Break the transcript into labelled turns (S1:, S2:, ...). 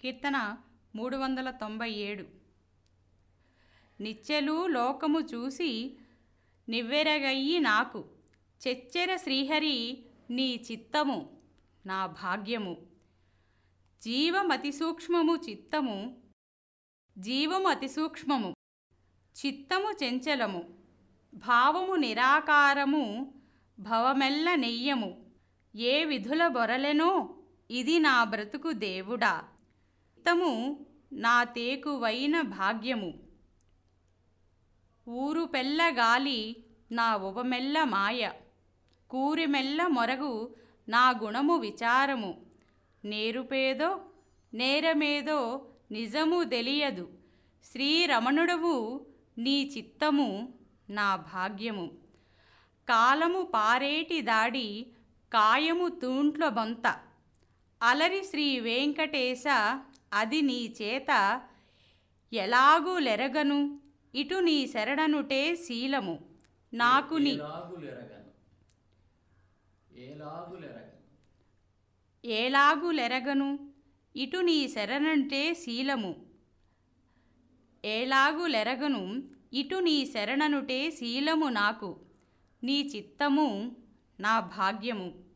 S1: కీర్తన మూడు వందల తొంభై ఏడు. నిచ్చెలు లోకము చూసి నివ్వెరగయ్యి నాకు. చెచ్చెర శ్రీహరి నీ చిత్తము నా భాగ్యము. జీవమతి సూక్ష్మము చిత్తము జీవము అతి సూక్ష్మము చిత్తము చెంచలము భావము నిరాకారము భవమెల్ల నెయ్యము. ఏ విధుల బొరలెనో ఇది నా బ్రతుకు దేవుడా. చిత్తము నా తేకువైన భాగ్యము. ఊరు పెల్ల గాలి నా ఉపమెల్ల మాయ. కూరిమెల్ల మొరగు నా గుణము విచారము. నేరుపేదో నేరమేదో నిజము తెలియదు. శ్రీరమణుడవు నీ చిత్తము నా భాగ్యము. కాలము పారేటి దాడి కాయము తూంట్ల బొంత. అలరి శ్రీ వెంకటేశ అది నీ చేత ఎలాగూ లెరగను. ఇటు నీ శరణనుటే శీలము. నాకు నీ
S2: ఏలాగులెరగను
S1: ఇటు నీ శరణంటే శీలము. ఏలాగులెరగను ఇటు నీ శరణనుటే శీలము నాకు. నీ చిత్తము నా భాగ్యము.